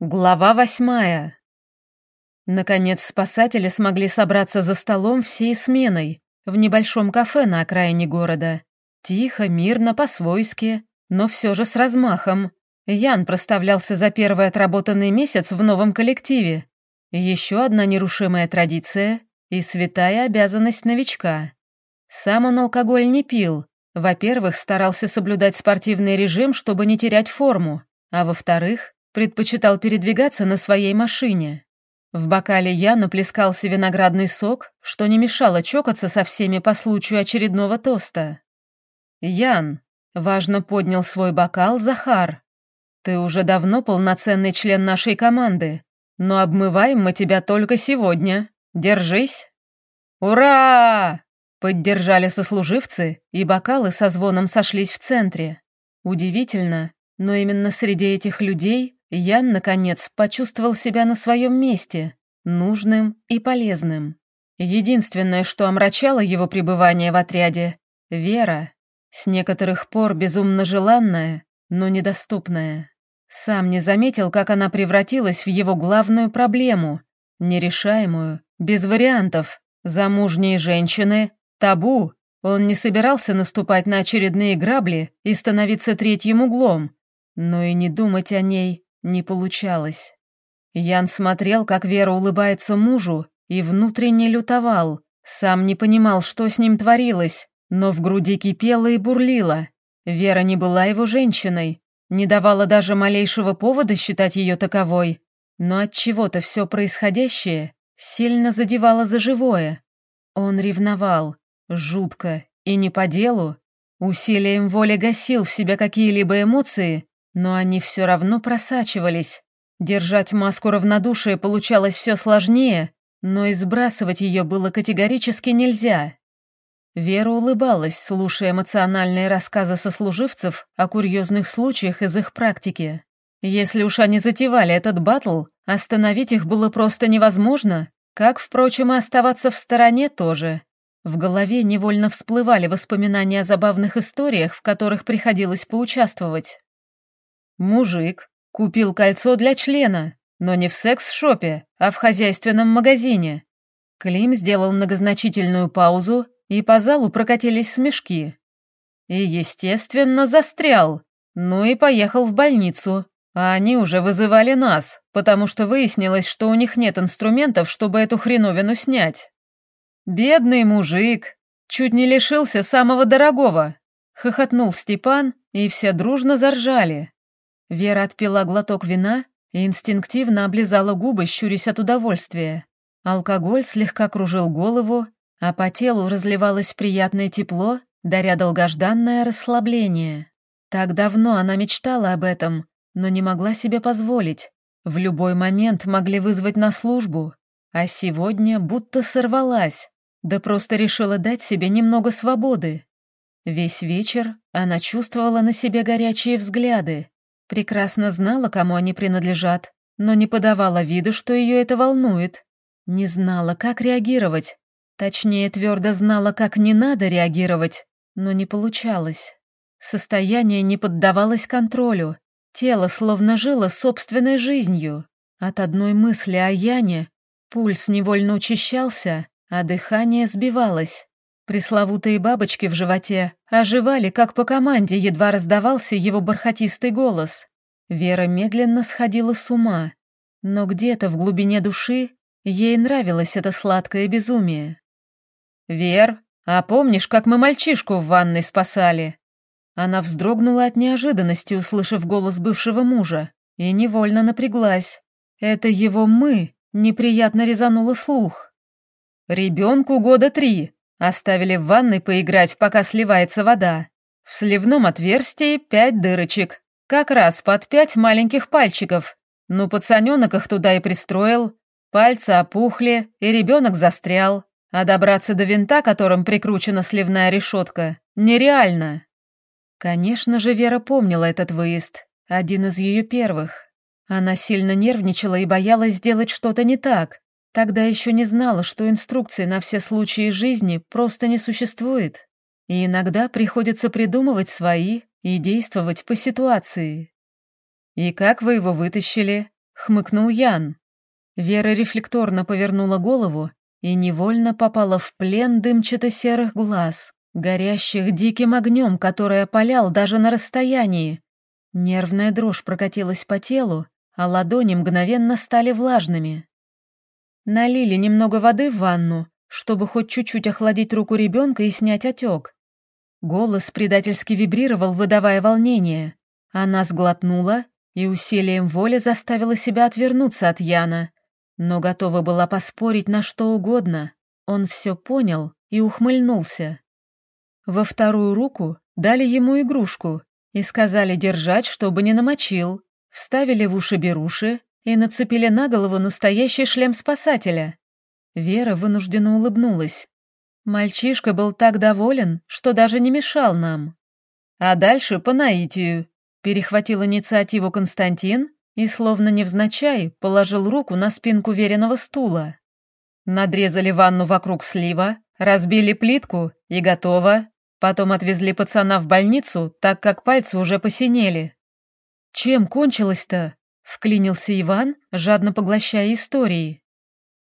Глава восьмая. Наконец спасатели смогли собраться за столом всей сменой в небольшом кафе на окраине города. Тихо, мирно, по-свойски, но все же с размахом. Ян проставлялся за первый отработанный месяц в новом коллективе. Еще одна нерушимая традиция и святая обязанность новичка. Сам он алкоголь не пил. Во-первых, старался соблюдать спортивный режим, чтобы не терять форму, а во-вторых, Предпочитал передвигаться на своей машине. В бокале я наплескался виноградный сок, что не мешало чокаться со всеми по случаю очередного тоста. «Ян», — важно поднял свой бокал Захар, — «ты уже давно полноценный член нашей команды, но обмываем мы тебя только сегодня. Держись». «Ура!» — поддержали сослуживцы, и бокалы со звоном сошлись в центре. Удивительно, но именно среди этих людей Ян, наконец, почувствовал себя на своем месте, нужным и полезным. Единственное, что омрачало его пребывание в отряде — Вера, с некоторых пор безумно желанная, но недоступная. Сам не заметил, как она превратилась в его главную проблему, нерешаемую, без вариантов. Замужние женщины — табу. Он не собирался наступать на очередные грабли и становиться третьим углом, но и не думать о ней не получалось. Ян смотрел, как Вера улыбается мужу, и внутренне лютовал. Сам не понимал, что с ним творилось, но в груди кипело и бурлило. Вера не была его женщиной, не давала даже малейшего повода считать ее таковой, но от чего-то все происходящее сильно задевало за живое. Он ревновал, жутко и не по делу, усилием воли гасил в себя какие-либо эмоции но они все равно просачивались. Держать маску равнодушия получалось все сложнее, но и сбрасывать ее было категорически нельзя. Вера улыбалась, слушая эмоциональные рассказы сослуживцев о курьезных случаях из их практики. Если уж они затевали этот батл, остановить их было просто невозможно, как, впрочем, и оставаться в стороне тоже. В голове невольно всплывали воспоминания о забавных историях, в которых приходилось поучаствовать. Мужик купил кольцо для члена, но не в секс-шопе, а в хозяйственном магазине. Клим сделал многозначительную паузу, и по залу прокатились смешки. И, естественно, застрял. Ну и поехал в больницу. А они уже вызывали нас, потому что выяснилось, что у них нет инструментов, чтобы эту хреновину снять. Бедный мужик. Чуть не лишился самого дорогого. Хохотнул Степан, и все дружно заржали. Вера отпила глоток вина и инстинктивно облизала губы, щурясь от удовольствия. Алкоголь слегка кружил голову, а по телу разливалось приятное тепло, даря долгожданное расслабление. Так давно она мечтала об этом, но не могла себе позволить. В любой момент могли вызвать на службу, а сегодня будто сорвалась, да просто решила дать себе немного свободы. Весь вечер она чувствовала на себе горячие взгляды, Прекрасно знала, кому они принадлежат, но не подавала виду, что ее это волнует. Не знала, как реагировать. Точнее, твердо знала, как не надо реагировать, но не получалось. Состояние не поддавалось контролю. Тело словно жило собственной жизнью. От одной мысли о Яне пульс невольно учащался, а дыхание сбивалось. Пресловутые бабочки в животе оживали, как по команде едва раздавался его бархатистый голос. Вера медленно сходила с ума, но где-то в глубине души ей нравилось это сладкое безумие. «Вер, а помнишь, как мы мальчишку в ванной спасали?» Она вздрогнула от неожиданности, услышав голос бывшего мужа, и невольно напряглась. Это его «мы» неприятно резануло слух. «Ребенку года три», Оставили в ванной поиграть, пока сливается вода. В сливном отверстии пять дырочек, как раз под пять маленьких пальчиков. Ну, пацаненок их туда и пристроил. Пальцы опухли, и ребенок застрял. А добраться до винта, которым прикручена сливная решетка, нереально. Конечно же, Вера помнила этот выезд, один из ее первых. Она сильно нервничала и боялась сделать что-то не так, Тогда еще не знала, что инструкции на все случаи жизни просто не существует, и иногда приходится придумывать свои и действовать по ситуации. «И как вы его вытащили?» — хмыкнул Ян. Вера рефлекторно повернула голову и невольно попала в плен дымчато-серых глаз, горящих диким огнем, который опалял даже на расстоянии. Нервная дрожь прокатилась по телу, а ладони мгновенно стали влажными. Налили немного воды в ванну, чтобы хоть чуть-чуть охладить руку ребенка и снять отек. Голос предательски вибрировал, выдавая волнение. Она сглотнула и усилием воли заставила себя отвернуться от Яна, но готова была поспорить на что угодно. Он все понял и ухмыльнулся. Во вторую руку дали ему игрушку и сказали держать, чтобы не намочил. Вставили в уши беруши и нацепили на голову настоящий шлем спасателя. Вера вынужденно улыбнулась. Мальчишка был так доволен, что даже не мешал нам. А дальше по наитию. Перехватил инициативу Константин и, словно невзначай, положил руку на спинку веренного стула. Надрезали ванну вокруг слива, разбили плитку и готово. Потом отвезли пацана в больницу, так как пальцы уже посинели. «Чем кончилось-то?» — вклинился Иван, жадно поглощая истории.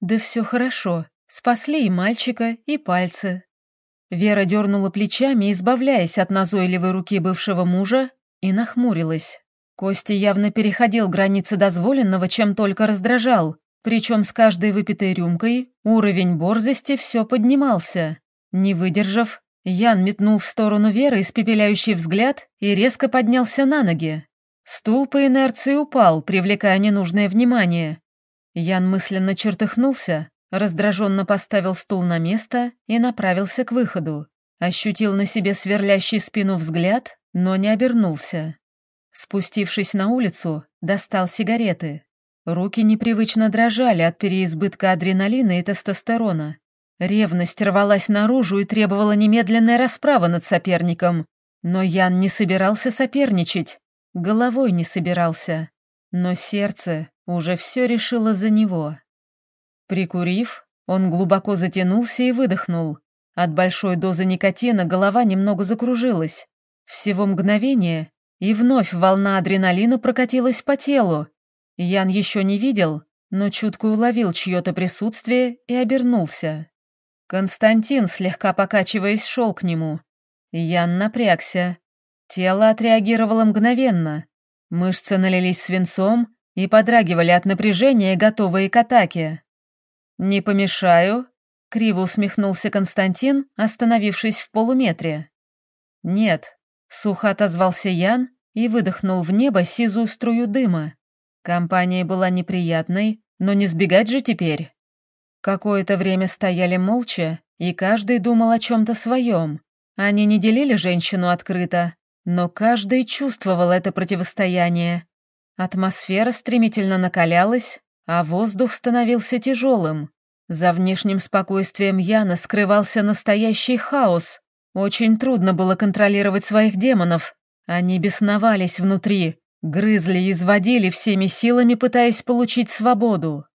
«Да все хорошо. Спасли и мальчика, и пальцы». Вера дернула плечами, избавляясь от назойливой руки бывшего мужа, и нахмурилась. Костя явно переходил границы дозволенного, чем только раздражал, причем с каждой выпитой рюмкой уровень борзости все поднимался. Не выдержав, Ян метнул в сторону Веры испепеляющий взгляд и резко поднялся на ноги. Стул по инерции упал, привлекая ненужное внимание. Ян мысленно чертыхнулся, раздраженно поставил стул на место и направился к выходу. Ощутил на себе сверлящий спину взгляд, но не обернулся. Спустившись на улицу, достал сигареты. Руки непривычно дрожали от переизбытка адреналина и тестостерона. Ревность рвалась наружу и требовала немедленной расправы над соперником. Но Ян не собирался соперничать, головой не собирался. Но сердце уже все решило за него. Прикурив, он глубоко затянулся и выдохнул. От большой дозы никотина голова немного закружилась. Всего мгновение, и вновь волна адреналина прокатилась по телу. Ян еще не видел, но чутко уловил чье-то присутствие и обернулся. Константин, слегка покачиваясь, шел к нему. Ян напрягся. Тело отреагировало мгновенно. Мышцы налились свинцом и подрагивали от напряжения, готовые к атаке. «Не помешаю?» — криво усмехнулся Константин, остановившись в полуметре. «Нет», Сухо отозвался Ян и выдохнул в небо сизую струю дыма. Компания была неприятной, но не сбегать же теперь. Какое-то время стояли молча, и каждый думал о чем-то своем. Они не делили женщину открыто, но каждый чувствовал это противостояние. Атмосфера стремительно накалялась, а воздух становился тяжелым. За внешним спокойствием Яна скрывался настоящий хаос, очень трудно было контролировать своих демонов. Они бесновались внутри, грызли и изводили всеми силами, пытаясь получить свободу.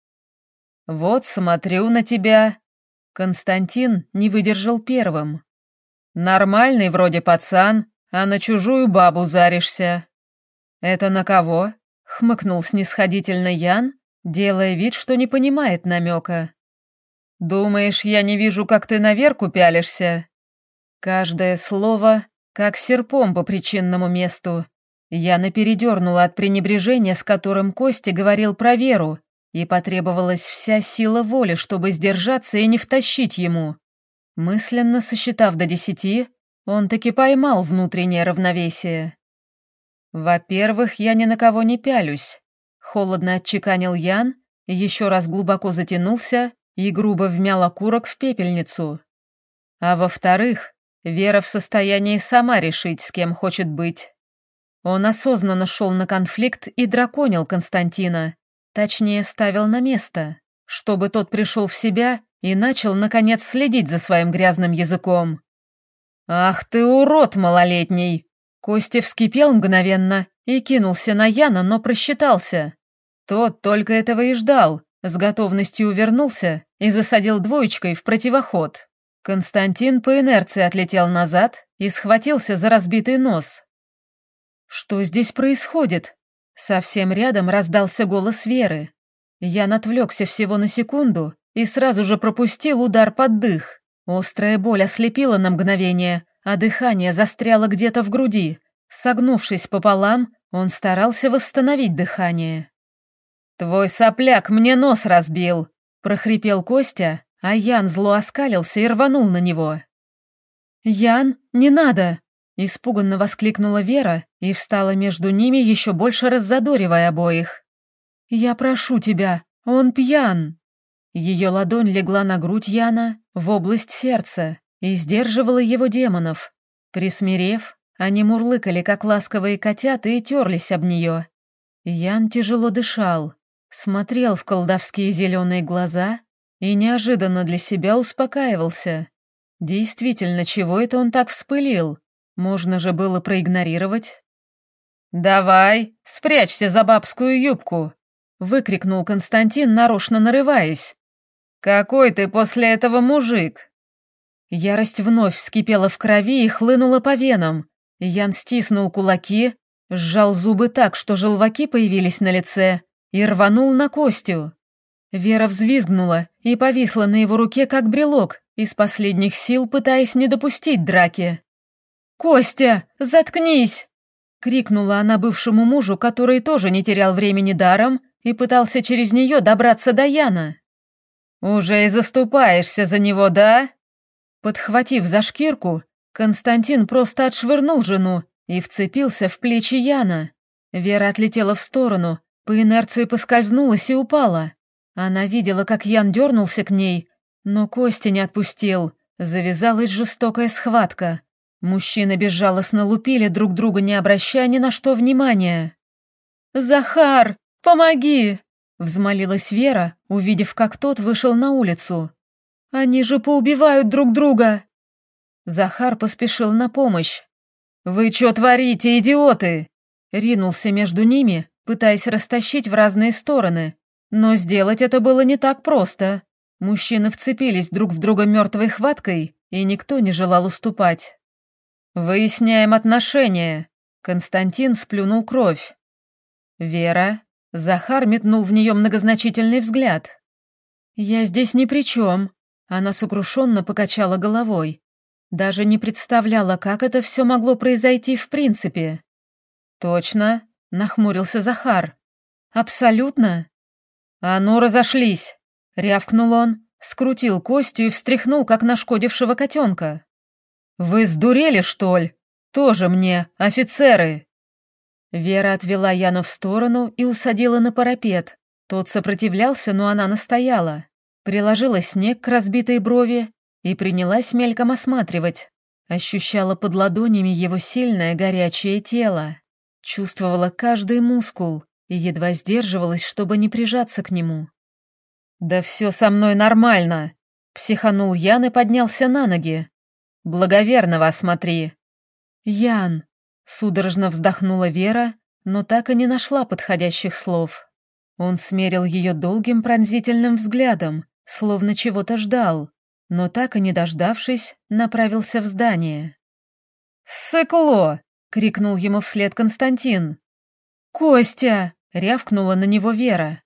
«Вот смотрю на тебя». Константин не выдержал первым. «Нормальный вроде пацан, а на чужую бабу заришься». «Это на кого?» — хмыкнул снисходительно Ян, делая вид, что не понимает намека. «Думаешь, я не вижу, как ты на Верку пялишься?» Каждое слово как серпом по причинному месту. Я напередернула от пренебрежения, с которым Костя говорил про веру, и потребовалась вся сила воли, чтобы сдержаться и не втащить ему. Мысленно сосчитав до десяти, он таки поймал внутреннее равновесие. «Во-первых, я ни на кого не пялюсь», — холодно отчеканил Ян, еще раз глубоко затянулся и грубо вмял окурок в пепельницу. «А во-вторых, Вера в состоянии сама решить, с кем хочет быть. Он осознанно шел на конфликт и драконил Константина, точнее, ставил на место, чтобы тот пришел в себя и начал, наконец, следить за своим грязным языком. «Ах ты урод малолетний!» Костя вскипел мгновенно и кинулся на Яна, но просчитался. Тот только этого и ждал, с готовностью увернулся и засадил двоечкой в противоход. Константин по инерции отлетел назад и схватился за разбитый нос. «Что здесь происходит?» Совсем рядом раздался голос Веры. Я отвлекся всего на секунду и сразу же пропустил удар под дых. Острая боль ослепила на мгновение, а дыхание застряло где-то в груди. Согнувшись пополам, он старался восстановить дыхание. «Твой сопляк мне нос разбил!» — прохрипел Костя, а Ян зло оскалился и рванул на него. «Ян, не надо!» — испуганно воскликнула Вера и встала между ними, еще больше раззадоривая обоих. «Я прошу тебя, он пьян!» Ее ладонь легла на грудь Яна, в область сердца, и сдерживала его демонов. Присмирев, они мурлыкали, как ласковые котята, и терлись об нее. Ян тяжело дышал, смотрел в колдовские зеленые глаза и неожиданно для себя успокаивался. Действительно, чего это он так вспылил? Можно же было проигнорировать. «Давай, спрячься за бабскую юбку!» — выкрикнул Константин, нарочно нарываясь. «Какой ты после этого мужик!» Ярость вновь вскипела в крови и хлынула по венам. Ян стиснул кулаки, сжал зубы так, что желваки появились на лице, и рванул на Костю. Вера взвизгнула и повисла на его руке, как брелок, из последних сил пытаясь не допустить драки. «Костя, заткнись!» — крикнула она бывшему мужу, который тоже не терял времени даром и пытался через нее добраться до Яна. «Уже и заступаешься за него, да?» Подхватив за шкирку, Константин просто отшвырнул жену и вцепился в плечи Яна. Вера отлетела в сторону, по инерции поскользнулась и упала. Она видела, как Ян дернулся к ней, но Костя не отпустил. Завязалась жестокая схватка. Мужчины безжалостно лупили друг друга, не обращая ни на что внимания. «Захар, помоги!» — взмолилась Вера, увидев, как тот вышел на улицу. «Они же поубивают друг друга!» Захар поспешил на помощь. «Вы что творите, идиоты?» Ринулся между ними, пытаясь растащить в разные стороны. Но сделать это было не так просто. Мужчины вцепились друг в друга мертвой хваткой, и никто не желал уступать. «Выясняем отношения», — Константин сплюнул кровь. «Вера?» — Захар метнул в нее многозначительный взгляд. «Я здесь ни при чем», — она сокрушенно покачала головой. Даже не представляла, как это все могло произойти в принципе. «Точно?» — нахмурился Захар. «Абсолютно?» «А ну, разошлись!» — рявкнул он, скрутил Костю и встряхнул, как нашкодившего котенка. «Вы сдурели, что ли? Тоже мне, офицеры!» Вера отвела Яна в сторону и усадила на парапет. Тот сопротивлялся, но она настояла. Приложила снег к разбитой брови и принялась мельком осматривать. Ощущала под ладонями его сильное горячее тело. Чувствовала каждый мускул и едва сдерживалась, чтобы не прижаться к нему. «Да все со мной нормально!» — психанул Ян и поднялся на ноги. «Благоверного осмотри!» «Ян!» — судорожно вздохнула Вера, но так и не нашла подходящих слов. Он смерил ее долгим пронзительным взглядом, словно чего-то ждал но так и не дождавшись, направился в здание. «Сыкло!» — крикнул ему вслед Константин. «Костя!» — рявкнула на него Вера.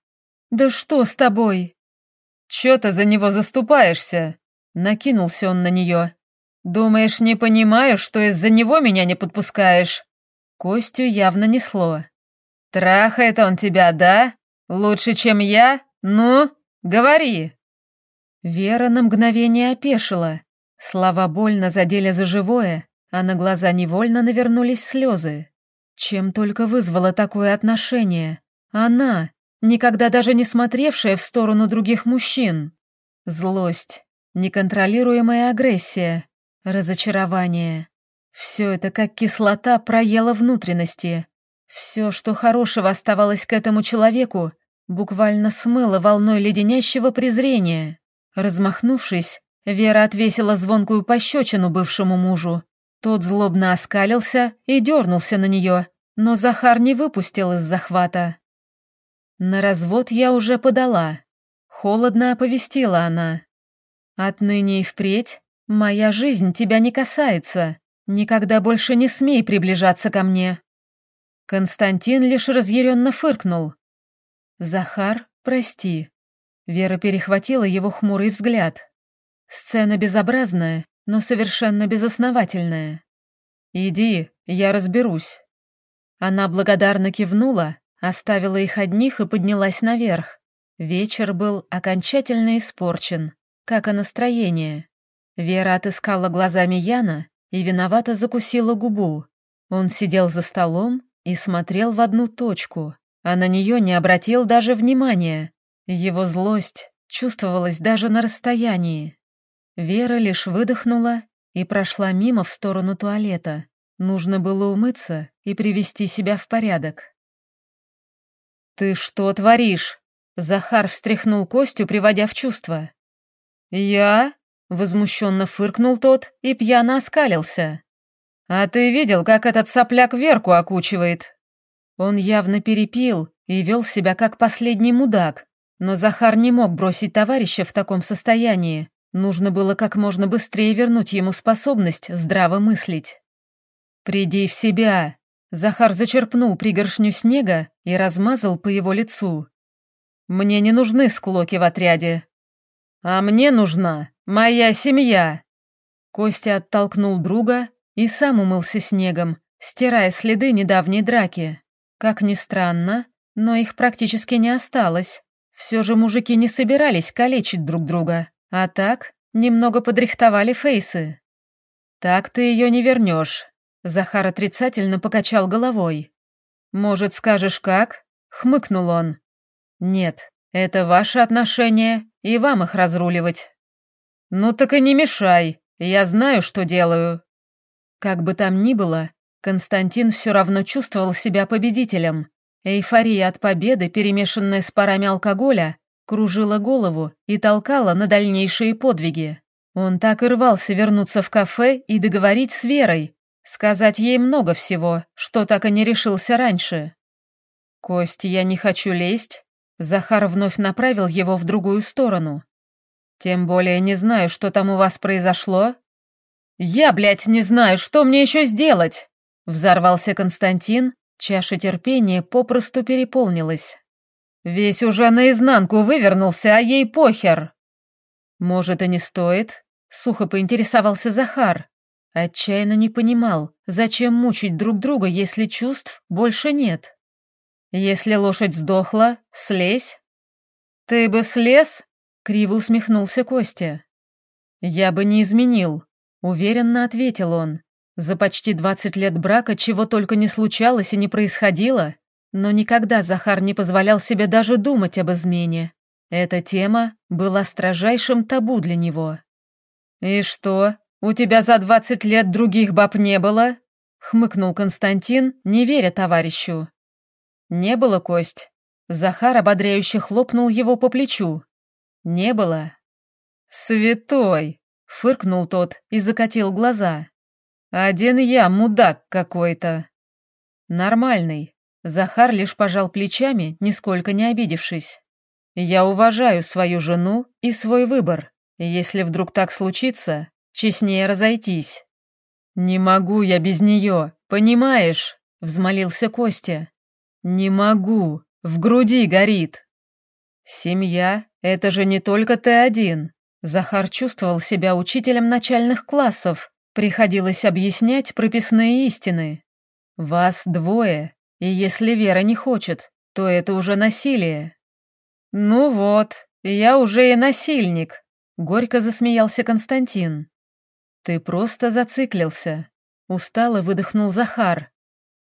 «Да что с тобой?» «Чё ты за него заступаешься?» — накинулся он на нее. «Думаешь, не понимаю, что из-за него меня не подпускаешь?» Костю явно несло. «Трахает он тебя, да? Лучше, чем я? Ну, говори!» Вера на мгновение опешила. Слова больно задели за живое, а на глаза невольно навернулись слезы. Чем только вызвало такое отношение? Она, никогда даже не смотревшая в сторону других мужчин. Злость, неконтролируемая агрессия, разочарование. Все это как кислота проела внутренности. Все, что хорошего оставалось к этому человеку, буквально смыло волной леденящего презрения. Размахнувшись, Вера отвесила звонкую пощечину бывшему мужу. Тот злобно оскалился и дернулся на нее, но Захар не выпустил из захвата. «На развод я уже подала», — холодно оповестила она. «Отныне и впредь моя жизнь тебя не касается. Никогда больше не смей приближаться ко мне». Константин лишь разъяренно фыркнул. «Захар, прости». Вера перехватила его хмурый взгляд. Сцена безобразная, но совершенно безосновательная. «Иди, я разберусь». Она благодарно кивнула, оставила их одних и поднялась наверх. Вечер был окончательно испорчен, как и настроение. Вера отыскала глазами Яна и виновато закусила губу. Он сидел за столом и смотрел в одну точку, а на нее не обратил даже внимания. Его злость чувствовалась даже на расстоянии. Вера лишь выдохнула и прошла мимо в сторону туалета. Нужно было умыться и привести себя в порядок. «Ты что творишь?» Захар встряхнул Костю, приводя в чувство. «Я?» — возмущенно фыркнул тот и пьяно оскалился. «А ты видел, как этот сопляк Верку окучивает?» Он явно перепил и вел себя как последний мудак, но Захар не мог бросить товарища в таком состоянии. Нужно было как можно быстрее вернуть ему способность здраво мыслить. «Приди в себя!» Захар зачерпнул пригоршню снега и размазал по его лицу. «Мне не нужны склоки в отряде. А мне нужна моя семья!» Костя оттолкнул друга и сам умылся снегом, стирая следы недавней драки. Как ни странно, но их практически не осталось. Все же мужики не собирались калечить друг друга, а так немного подрихтовали фейсы. «Так ты ее не вернешь», — Захар отрицательно покачал головой. «Может, скажешь как?» — хмыкнул он. «Нет, это ваши отношения, и вам их разруливать». «Ну так и не мешай, я знаю, что делаю». Как бы там ни было, Константин все равно чувствовал себя победителем. Эйфория от победы, перемешанная с парами алкоголя, кружила голову и толкала на дальнейшие подвиги. Он так и рвался вернуться в кафе и договорить с Верой, сказать ей много всего, что так и не решился раньше. «Кость, я не хочу лезть», Захар вновь направил его в другую сторону. «Тем более не знаю, что там у вас произошло, «Я, блядь, не знаю, что мне еще сделать!» Взорвался Константин, чаша терпения попросту переполнилась. Весь уже наизнанку вывернулся, а ей похер. «Может, и не стоит?» — сухо поинтересовался Захар. Отчаянно не понимал, зачем мучить друг друга, если чувств больше нет. «Если лошадь сдохла, слезь». «Ты бы слез?» — криво усмехнулся Костя. «Я бы не изменил», Уверенно ответил он. За почти двадцать лет брака чего только не случалось и не происходило, но никогда Захар не позволял себе даже думать об измене. Эта тема была строжайшим табу для него. «И что, у тебя за двадцать лет других баб не было?» — хмыкнул Константин, не веря товарищу. «Не было, Кость». Захар ободряюще хлопнул его по плечу. «Не было». «Святой!» Фыркнул тот и закатил глаза. «Один я, мудак какой-то». «Нормальный». Захар лишь пожал плечами, нисколько не обидевшись. «Я уважаю свою жену и свой выбор. Если вдруг так случится, честнее разойтись». «Не могу я без нее, понимаешь?» — взмолился Костя. «Не могу, в груди горит». «Семья — это же не только ты один. Захар чувствовал себя учителем начальных классов. Приходилось объяснять прописные истины. Вас двое, и если Вера не хочет, то это уже насилие. Ну вот, я уже и насильник, горько засмеялся Константин. Ты просто зациклился. Устало выдохнул Захар.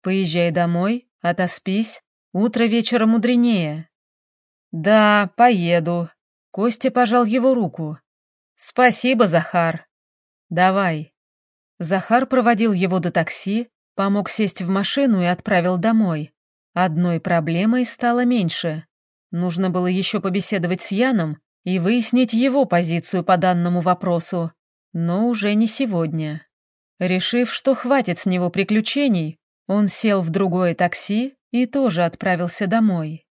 Поезжай домой, отоспись, утро вечера мудренее. Да, поеду. Костя пожал его руку. «Спасибо, Захар. Давай». Захар проводил его до такси, помог сесть в машину и отправил домой. Одной проблемой стало меньше. Нужно было еще побеседовать с Яном и выяснить его позицию по данному вопросу, но уже не сегодня. Решив, что хватит с него приключений, он сел в другое такси и тоже отправился домой.